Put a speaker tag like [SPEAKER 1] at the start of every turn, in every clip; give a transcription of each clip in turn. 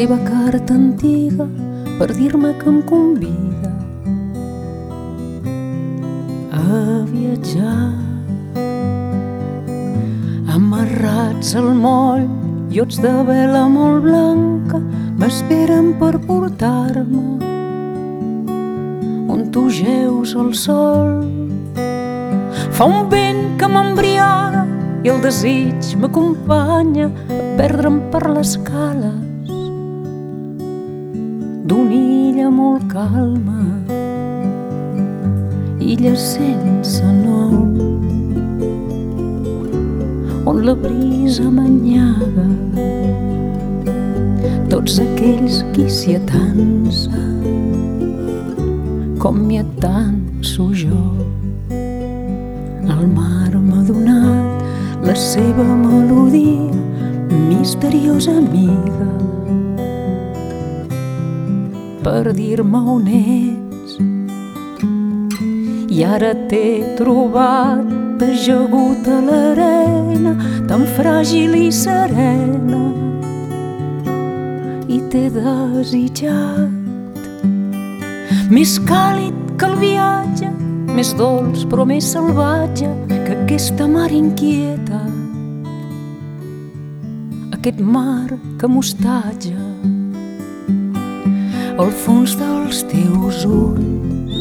[SPEAKER 1] seva carta antiga per dir-me que em convida a viatjar. Amarrats al moll, iots de vela molt blanca m'esperen per portar-me on tu geus al sol. Fa un vent que m'embriaga i el desig m'acompanya perdre'm per les cales d'una illa molt calma illa sense nom on la brisa manyaga tots aquells qui s'hi atansa com m'hi atanso jo. El mar m'ha donat la seva melodia misteriosa amiga per dir-me on ets. I ara t'he trobat ajagut a l'arena tan fràgil i serena i t'he desitjat més càlid que el viatge més dolç però més salvatge que aquesta mar inquieta aquest mar que mostatja al fons dels teus ulls.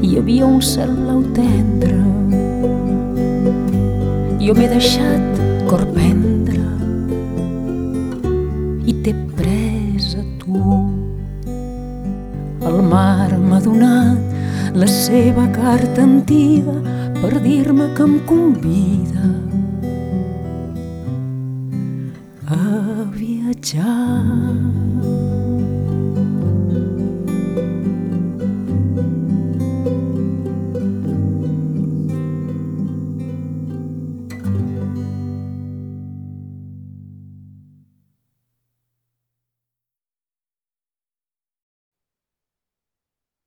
[SPEAKER 1] Hi havia un cel blau tendre jo m'he deixat corprendre i t'he pres a tu. El mar m'ha donat la seva carta antiga per dir-me que em convida a viatjar